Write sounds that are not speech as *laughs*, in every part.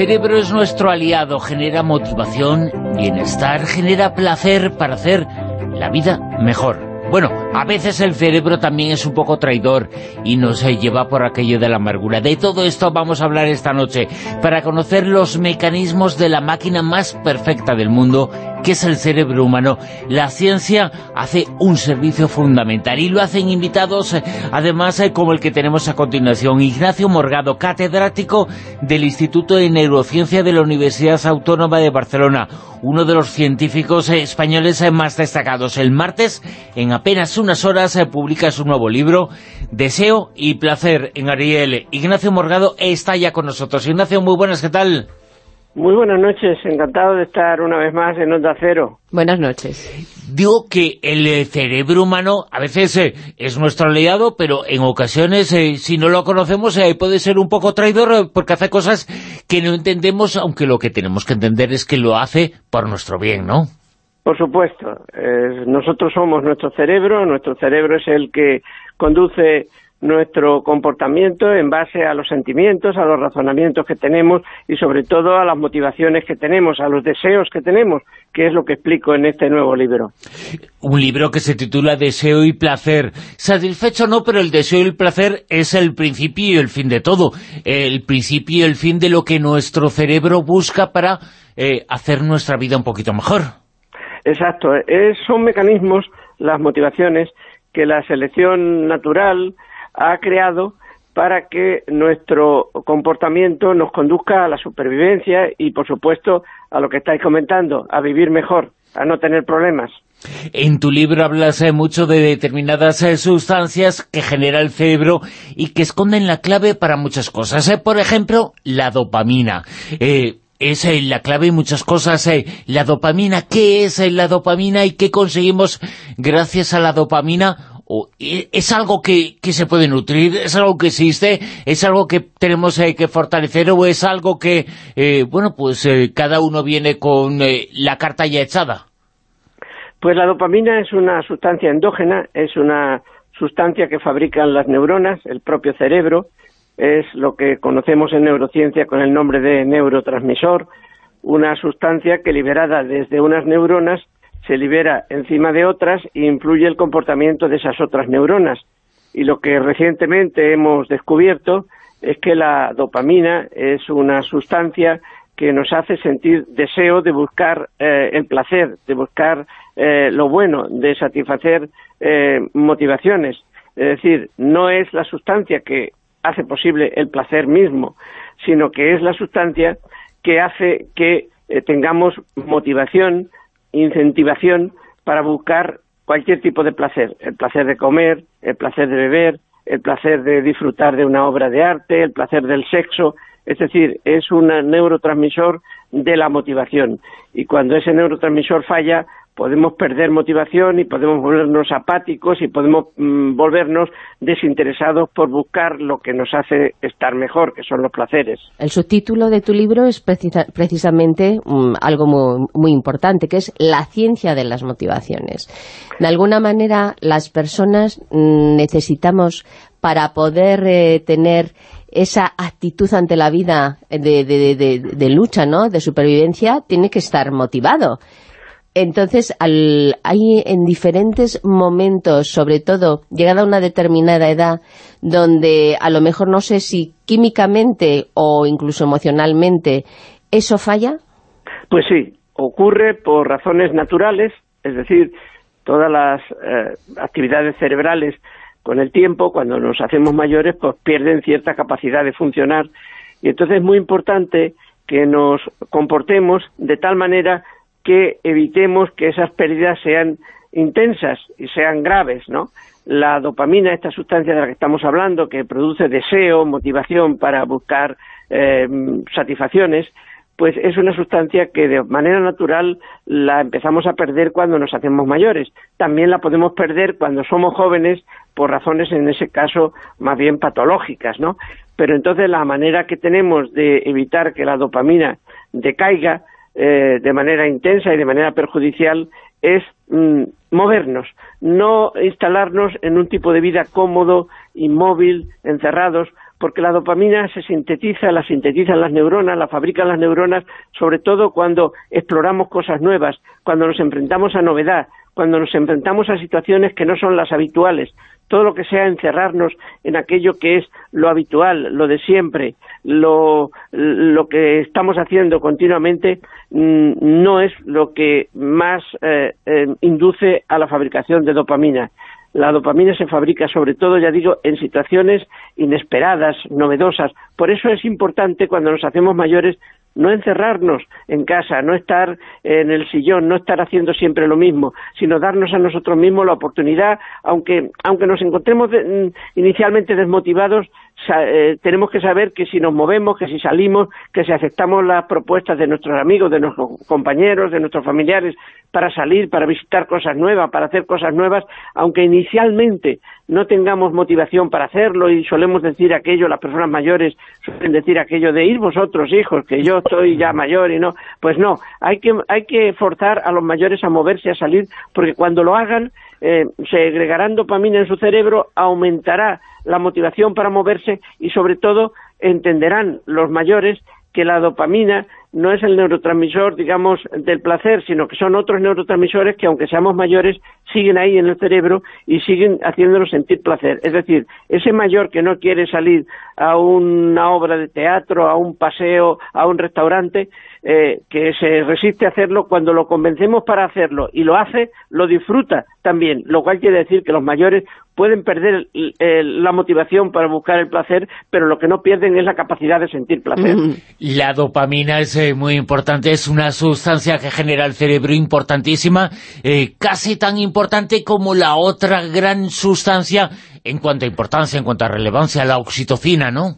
cerebro es nuestro aliado, genera motivación, bienestar, genera placer para hacer la vida mejor. Bueno, a veces el cerebro también es un poco traidor y nos lleva por aquello de la amargura. De todo esto vamos a hablar esta noche para conocer los mecanismos de la máquina más perfecta del mundo, es el cerebro humano. La ciencia hace un servicio fundamental y lo hacen invitados, eh, además, eh, como el que tenemos a continuación. Ignacio Morgado, catedrático del Instituto de Neurociencia de la Universidad Autónoma de Barcelona, uno de los científicos eh, españoles más destacados. El martes, en apenas unas horas publica su nuevo libro, Deseo y Placer, en Ariel. Ignacio Morgado está ya con nosotros. Ignacio, muy buenas, ¿qué tal? Muy buenas noches, encantado de estar una vez más en Onda Cero. Buenas noches. Digo que el eh, cerebro humano a veces eh, es nuestro aliado, pero en ocasiones, eh, si no lo conocemos, puede ser un poco traidor porque hace cosas que no entendemos, aunque lo que tenemos que entender es que lo hace por nuestro bien, ¿no? Por supuesto, nosotros somos nuestro cerebro, nuestro cerebro es el que conduce nuestro comportamiento en base a los sentimientos, a los razonamientos que tenemos y sobre todo a las motivaciones que tenemos, a los deseos que tenemos, que es lo que explico en este nuevo libro. Un libro que se titula Deseo y Placer. Satisfecho no, pero el deseo y el placer es el principio y el fin de todo. El principio y el fin de lo que nuestro cerebro busca para eh, hacer nuestra vida un poquito mejor. Exacto, son mecanismos, las motivaciones, que la selección natural ha creado para que nuestro comportamiento nos conduzca a la supervivencia y, por supuesto, a lo que estáis comentando, a vivir mejor, a no tener problemas. En tu libro hablas eh, mucho de determinadas eh, sustancias que genera el cerebro y que esconden la clave para muchas cosas. Eh, por ejemplo, la dopamina. es la clave en muchas cosas. la dopamina, ¿qué es la dopamina y qué conseguimos gracias a la dopamina es algo que, se puede nutrir, es algo que existe, es algo que tenemos eh, que fortalecer o es algo que, eh, bueno, pues eh, cada uno viene con la carta ya echada. Pues la dopamina es una sustancia endógena, es una sustancia que fabrican las neuronas, el propio cerebro, es lo que conocemos en neurociencia con el nombre de neurotransmisor, una sustancia que liberada desde unas neuronas se libera encima de otras e influye el comportamiento de esas otras neuronas. Y lo que recientemente hemos descubierto es que la dopamina es una sustancia que nos hace sentir deseo de buscar eh, el placer, de buscar eh, lo bueno, de satisfacer eh, motivaciones. Es decir, no es la sustancia que hace posible el placer mismo, sino que es la sustancia que hace que tengamos motivación, incentivación para buscar cualquier tipo de placer, el placer de comer, el placer de beber, el placer de disfrutar de una obra de arte, el placer del sexo, es decir, es un neurotransmisor de la motivación. Y cuando ese neurotransmisor falla, podemos perder motivación y podemos volvernos apáticos y podemos mm, volvernos desinteresados por buscar lo que nos hace estar mejor, que son los placeres. El subtítulo de tu libro es precisamente mm, algo muy, importante, que es la ciencia de las motivaciones. De alguna manera, las personas mm, necesitamos, para poder eh, tener esa actitud ante la vida de, de lucha, ¿no?, de supervivencia, tiene que estar motivado. Entonces, hay en diferentes momentos, sobre todo, llegada a una determinada edad, donde a lo mejor no sé si químicamente o incluso emocionalmente, ¿eso falla? Pues sí, ocurre por razones naturales, es decir, todas las eh, actividades cerebrales con el tiempo, cuando nos hacemos mayores, pues pierden cierta capacidad de funcionar. Y entonces es muy importante que nos comportemos de tal manera que evitemos que esas pérdidas sean intensas y sean graves, ¿no? La dopamina, esta sustancia de la que estamos hablando, que produce deseo, motivación para buscar eh, satisfacciones, pues es una sustancia que de manera natural la empezamos a perder cuando nos hacemos mayores. También la podemos perder cuando somos jóvenes por razones, en ese caso, más bien patológicas, ¿no? Pero entonces la manera que tenemos de evitar que la dopamina decaiga eh, de manera intensa y de manera perjudicial es mm, movernos, no instalarnos en un tipo de vida cómodo, inmóvil, encerrados, porque la dopamina se sintetiza, la sintetizan las neuronas, la fabrican las neuronas, sobre todo cuando exploramos cosas nuevas, cuando nos enfrentamos a novedad, cuando nos enfrentamos a situaciones que no son las habituales, todo lo que sea encerrarnos en aquello que es lo habitual, lo de siempre, lo, que estamos haciendo continuamente, mm, no es lo que más eh, eh, induce a la fabricación de dopamina. La dopamina se fabrica sobre todo, ya digo, en situaciones inesperadas, novedosas. Por eso es importante cuando nos hacemos mayores no encerrarnos en casa, no estar en el sillón, no estar haciendo siempre lo mismo, sino darnos a nosotros mismos la oportunidad, aunque, aunque nos encontremos mm, inicialmente desmotivados, eh, tenemos que saber que si nos movemos, que si salimos, que si aceptamos las propuestas de nuestros amigos, de nuestros compañeros, de nuestros familiares, para salir, para visitar cosas nuevas, para hacer cosas nuevas, aunque inicialmente no tengamos motivación para hacerlo y solemos decir aquello, las personas mayores suelen decir aquello de ir vosotros hijos, que yo estoy ya mayor y no, pues no, hay que, hay que forzar a los mayores a moverse, a salir, porque cuando lo hagan eh, segregarán dopamina en su cerebro, aumentará la motivación para moverse y sobre todo entenderán los mayores que la dopamina no es el neurotransmisor, digamos, del placer, sino que son otros neurotransmisores que, aunque seamos mayores, siguen ahí en el cerebro y siguen haciéndonos sentir placer. Es decir, ese mayor que no quiere salir a una obra de teatro, a un paseo, a un restaurante, eh, que se resiste a hacerlo, cuando lo convencemos para hacerlo y lo hace, lo disfruta también, lo cual quiere decir que los mayores pueden perder la motivación para buscar el placer, pero lo que no pierden es la capacidad de sentir placer. La dopamina es eh, muy importante, es una sustancia que genera el cerebro importantísima, eh, casi tan importante como la otra gran sustancia en cuanto a importancia, en cuanto a relevancia, la oxitocina, ¿no?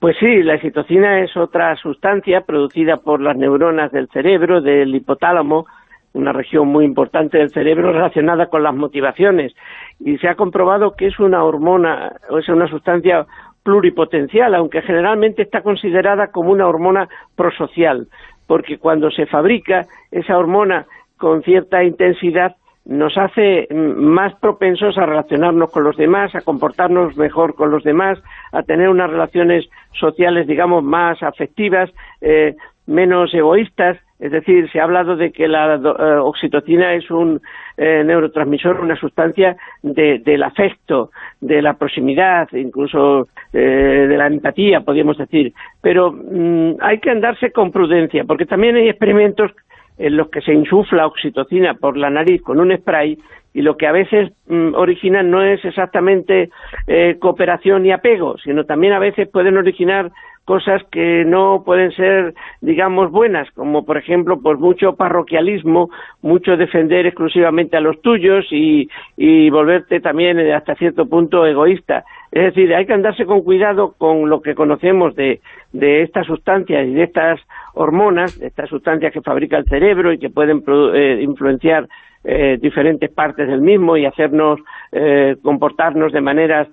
Pues sí, la excitocina es otra sustancia producida por las neuronas del cerebro, del hipotálamo, una región muy importante del cerebro relacionada con las motivaciones. Y se ha comprobado que es una hormona, o es una sustancia pluripotencial, aunque generalmente está considerada como una hormona prosocial, porque cuando se fabrica esa hormona con cierta intensidad nos hace más propensos a relacionarnos con los demás, a comportarnos mejor con los demás, a tener unas relaciones sociales, digamos, más afectivas, eh, menos egoístas. Es decir, se ha hablado de que la eh, oxitocina es un eh, neurotransmisor, una sustancia del afecto, de la proximidad, incluso de la empatía, podríamos decir. Pero mm, hay que andarse con prudencia, porque también hay experimentos en los que se insufla oxitocina por la nariz con un spray y lo que a veces mm, origina no es exactamente eh, cooperación y apego, sino también a veces pueden originar cosas que no pueden ser, digamos, buenas, como por ejemplo, pues mucho parroquialismo, mucho defender exclusivamente a los tuyos y, y volverte también eh, hasta cierto punto egoísta. Es decir, hay que andarse con cuidado con lo que conocemos de, de estas sustancias y de estas hormonas, estas sustancias que fabrica el cerebro y que pueden eh, influenciar eh, diferentes partes del mismo y hacernos eh, comportarnos de maneras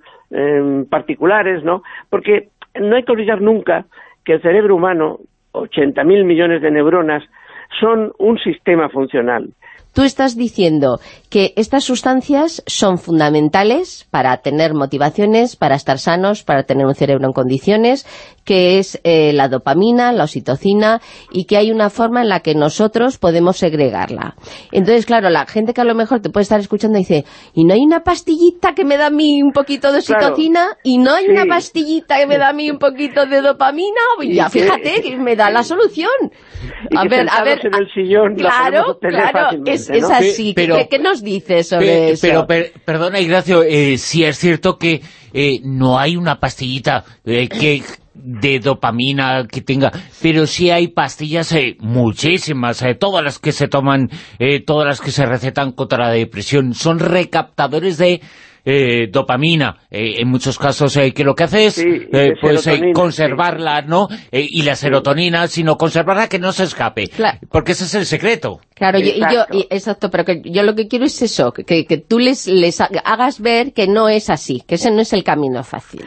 particulares, ¿no? Porque no hay que olvidar nunca que el cerebro humano, 80.000 millones de neuronas, son un sistema funcional. Tú estás diciendo que estas sustancias son fundamentales para tener motivaciones, para estar sanos, para tener un cerebro en condiciones, que es eh, la dopamina, la oxitocina, y que hay una forma en la que nosotros podemos segregarla. Entonces, claro, la gente que a lo mejor te puede estar escuchando dice, ¿y no hay una pastillita que me da a mí un poquito de oxitocina? ¿Y no hay una pastillita que me da a mí un poquito de dopamina? Y ya, fíjate, que me da la *laughs* solución. a ver, a ver, en el sillón claro, claro, es, así. Pero, ¿Qué, nos dices sobre eso? Pero, perdona, Ignacio, eh, si es cierto que eh, no hay una pastillita eh, que de dopamina que tenga, pero sí hay pastillas, eh, muchísimas, eh, todas las que se toman, eh, todas las que se recetan contra la depresión, son recaptadores de eh, dopamina, en muchos casos que lo que hace es pues conservarla, ¿no? y la serotonina, sino conservarla que no se escape, porque ese es el secreto. Claro, y yo, exacto, pero que yo lo que quiero es eso, que, que tú les, les hagas ver que no es así, que ese no es el camino fácil.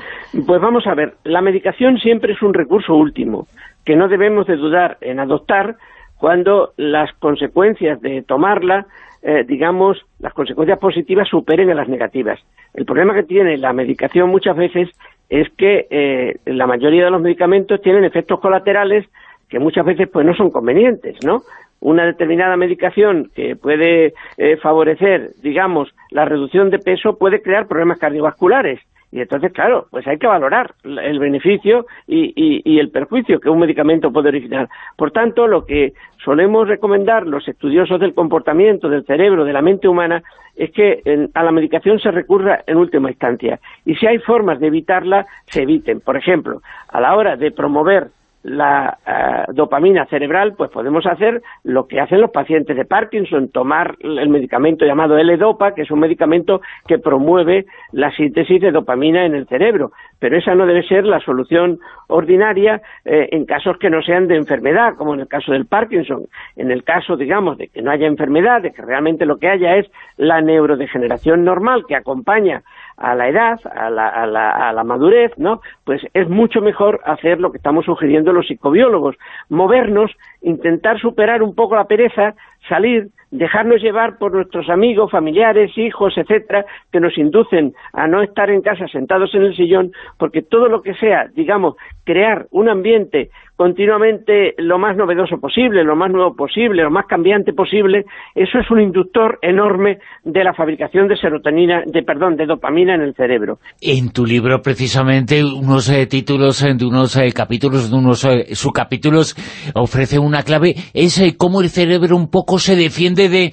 Pues vamos a ver, la medicación siempre es un recurso último, que no debemos de dudar en adoptar cuando las consecuencias de tomarla, eh, digamos, las consecuencias positivas superen a las negativas. El problema que tiene la medicación muchas veces es que eh, la mayoría de los medicamentos tienen efectos colaterales que muchas veces pues no son convenientes, ¿no? Una determinada medicación que puede eh, favorecer, digamos, la reducción de peso puede crear problemas cardiovasculares y entonces, claro, pues hay que valorar el beneficio y, el perjuicio que un medicamento puede originar. Por tanto, lo que solemos recomendar los estudiosos del comportamiento, del cerebro, de la mente humana, es que a la medicación se recurra en última instancia. Y si hay formas de evitarla, se eviten. Por ejemplo, a la hora de promover la eh, dopamina cerebral, pues podemos hacer lo que hacen los pacientes de Parkinson, tomar el medicamento llamado L-Dopa, que es un medicamento que promueve la síntesis de dopamina en el cerebro. Pero esa no debe ser la solución ordinaria eh, en casos que no sean de enfermedad, como en el caso del Parkinson. En el caso, digamos, de que no haya enfermedad, de que realmente lo que haya es la neurodegeneración normal que acompaña a la edad, a la, a, la, a la, madurez, ¿no? Pues es mucho mejor hacer lo que estamos sugiriendo los psicobiólogos, movernos, intentar superar un poco la pereza, salir, dejarnos llevar por nuestros amigos, familiares, hijos, etcétera, que nos inducen a no estar en casa sentados en el sillón, porque todo lo que sea, digamos, crear un ambiente continuamente lo más novedoso posible, lo más nuevo posible, lo más cambiante posible, eso es un inductor enorme de la fabricación de serotonina, de perdón, de dopamina en el cerebro. En tu libro, precisamente, unos eh, títulos eh, de unos eh, capítulos, de unos subcapítulos, ofrece una clave, es cómo el cerebro un poco se defiende de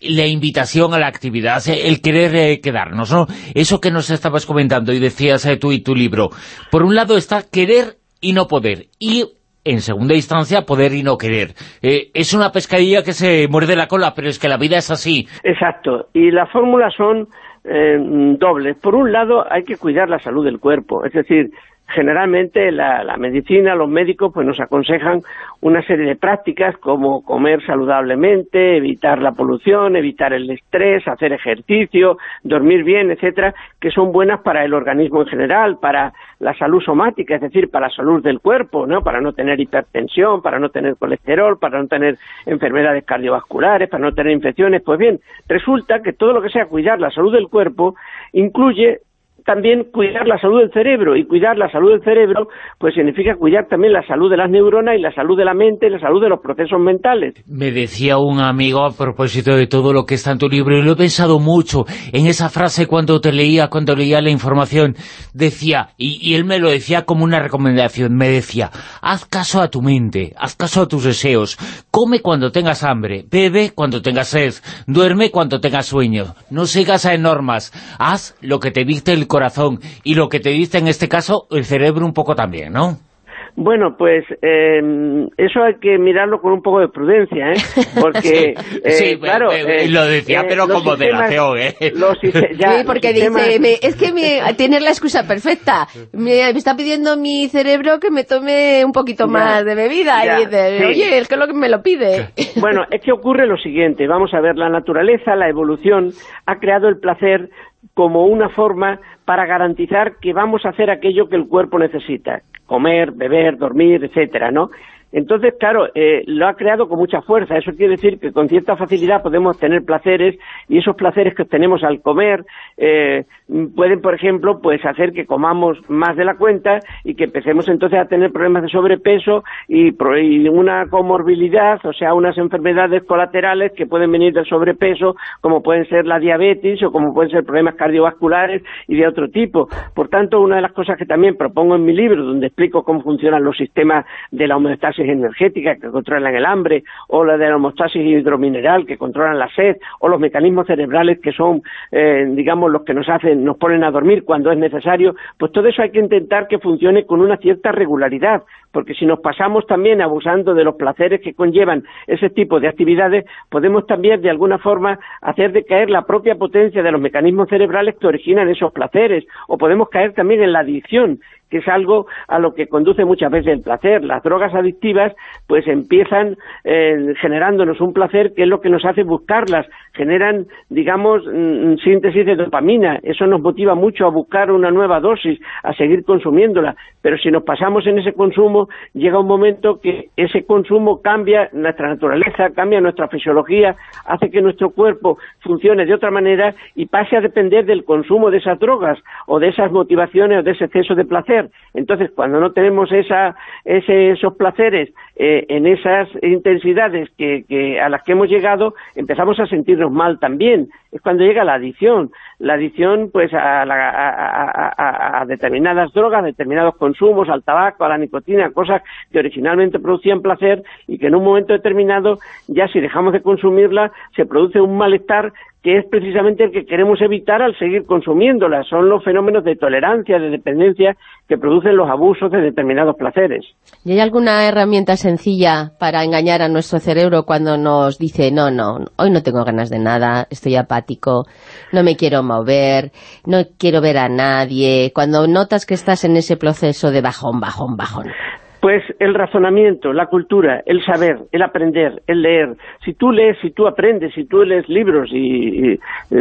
la invitación a la actividad, el querer quedarnos, ¿no? Eso que nos estabas comentando y decías tú y tu libro. Por un lado está querer y no poder. Y en segunda instancia, poder y no querer. Eh, es una pescadilla que se muerde la cola, pero es que la vida es así. Exacto. Y las fórmulas son eh, dobles. Por un lado, hay que cuidar la salud del cuerpo. Es decir, generalmente la, la, medicina, los médicos, pues nos aconsejan una serie de prácticas como comer saludablemente, evitar la polución, evitar el estrés, hacer ejercicio, dormir bien, etcétera, que son buenas para el organismo en general, para la salud somática, es decir, para la salud del cuerpo, ¿no? Para no tener hipertensión, para no tener colesterol, para no tener enfermedades cardiovasculares, para no tener infecciones. Pues bien, resulta que todo lo que sea cuidar la salud del cuerpo incluye también cuidar la salud del cerebro, y cuidar la salud del cerebro pues significa cuidar también la salud de las neuronas y la salud de la mente y la salud de los procesos mentales. Me decía un amigo a propósito de todo lo que está en tu libro, y lo he pensado mucho en esa frase cuando te leía, cuando leía la información, decía, y, él me lo decía como una recomendación, me decía, haz caso a tu mente, haz caso a tus deseos, come cuando tengas hambre, bebe cuando tengas sed, duerme cuando tengas sueño, no sigas a normas, haz lo que te dicte el corazón y lo que te dice en este caso el cerebro un poco también, ¿no? Bueno, pues eh, eso hay que mirarlo con un poco de prudencia, ¿eh? Porque, *laughs* eh, claro... lo decía, pero como de la ¿eh? *laughs* sí, porque dice, es que me, tienes la excusa perfecta. Me, está pidiendo mi cerebro que me tome un poquito más de bebida. y dice, oye, es que lo que me lo pide. *laughs* Bueno, es que ocurre lo siguiente. Vamos a ver, la naturaleza, la evolución, ha creado el placer como una forma para garantizar que vamos a hacer aquello que el cuerpo necesita, comer, beber, dormir, etcétera, ¿no? Entonces, claro, eh, lo ha creado con mucha fuerza. Eso quiere decir que con cierta facilidad podemos tener placeres y esos placeres que obtenemos al comer eh, pueden, por ejemplo, pues hacer que comamos más de la cuenta y que empecemos entonces a tener problemas de sobrepeso y, y una comorbilidad, o sea, unas enfermedades colaterales que pueden venir del sobrepeso, como pueden ser la diabetes o como pueden ser problemas cardiovasculares y de otro tipo. Por tanto, una de las cosas que también propongo en mi libro, donde explico cómo funcionan los sistemas de la homeostasis energéticas que controlan el hambre, o la de la homostasis hidromineral que controlan la sed, o los mecanismos cerebrales que son, eh, digamos, los que nos hacen, nos ponen a dormir cuando es necesario, pues todo eso hay que intentar que funcione con una cierta regularidad, porque si nos pasamos también abusando de los placeres que conllevan ese tipo de actividades, podemos también de alguna forma hacer decaer la propia potencia de los mecanismos cerebrales que originan esos placeres, o podemos caer también en la adicción, que es algo a lo que conduce muchas veces el placer. Las drogas adictivas pues empiezan eh, generándonos un placer que es lo que nos hace buscarlas, generan, digamos, mm, síntesis de dopamina, eso nos motiva mucho a buscar una nueva dosis, a seguir consumiéndola, pero si nos pasamos en ese consumo, llega un momento que ese consumo cambia nuestra naturaleza, cambia nuestra fisiología, hace que nuestro cuerpo funcione de otra manera y pase a depender del consumo de esas drogas o de esas motivaciones o de ese exceso de placer. Entonces, cuando no tenemos esa, esos placeres eh, en esas intensidades que, a las que hemos llegado, empezamos a sentirnos mal también. Es cuando llega la adicción. La adicción pues a, a, determinadas drogas, a determinados consumos, al tabaco, a la nicotina, cosas que originalmente producían placer y que en un momento determinado, ya si dejamos de consumirla, se produce un malestar que es precisamente el que queremos evitar al seguir consumiéndola. Son los fenómenos de tolerancia, de dependencia, que producen los abusos de determinados placeres. ¿Y hay alguna herramienta sencilla para engañar a nuestro cerebro cuando nos dice, no, no, hoy no tengo ganas de nada, estoy apático, no me quiero mover, no quiero ver a nadie, cuando notas que estás en ese proceso de bajón, bajón, bajón? Pues el razonamiento, la cultura, el saber, el aprender, el leer. Si tú lees, si tú aprendes, si tú lees libros y, eh,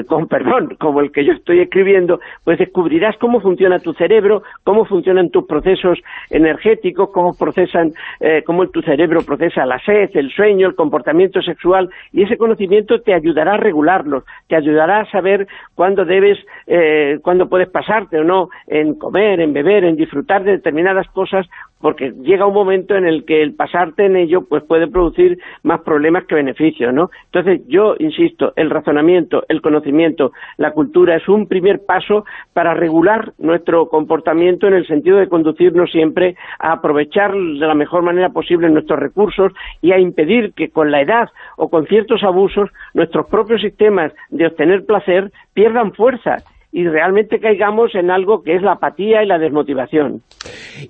con *laughs* perdón, como el que yo estoy escribiendo, pues descubrirás cómo funciona tu cerebro, cómo funcionan tus procesos energéticos, cómo procesan, eh, cómo tu cerebro procesa la sed, el sueño, el comportamiento sexual, y ese conocimiento te ayudará a regularlos, te ayudará a saber cuándo debes, eh, cuándo puedes pasarte o no en comer, en beber, en disfrutar de determinadas cosas, porque llega un momento en el que el pasarte en ello pues puede producir más problemas que beneficios, ¿no? Entonces yo insisto, el razonamiento, el conocimiento, la cultura es un primer paso para regular nuestro comportamiento en el sentido de conducirnos siempre a aprovechar de la mejor manera posible nuestros recursos y a impedir que con la edad o con ciertos abusos nuestros propios sistemas de obtener placer pierdan fuerza y realmente caigamos en algo que es la apatía y la desmotivación.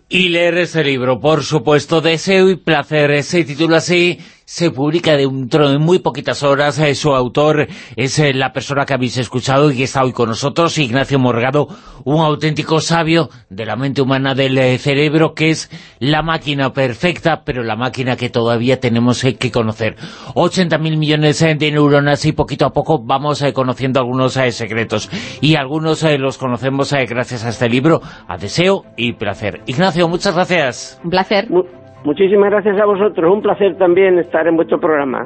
Y leer ese libro, por supuesto, Deseo y Placer, ese título así se publica de un trono en muy poquitas horas. Eh, su autor es eh, la persona que habéis escuchado y que está hoy con nosotros, Ignacio Morgado, un auténtico sabio de la mente humana del eh, cerebro, que es la máquina perfecta, pero la máquina que todavía tenemos que conocer. 80.000 millones de neuronas y poquito a poco vamos conociendo algunos secretos. Y algunos los conocemos gracias a este libro, a Deseo y Placer. Ignacio, muchas gracias. Un placer. Muchísimas gracias a vosotros. Un placer también estar en vuestro programa.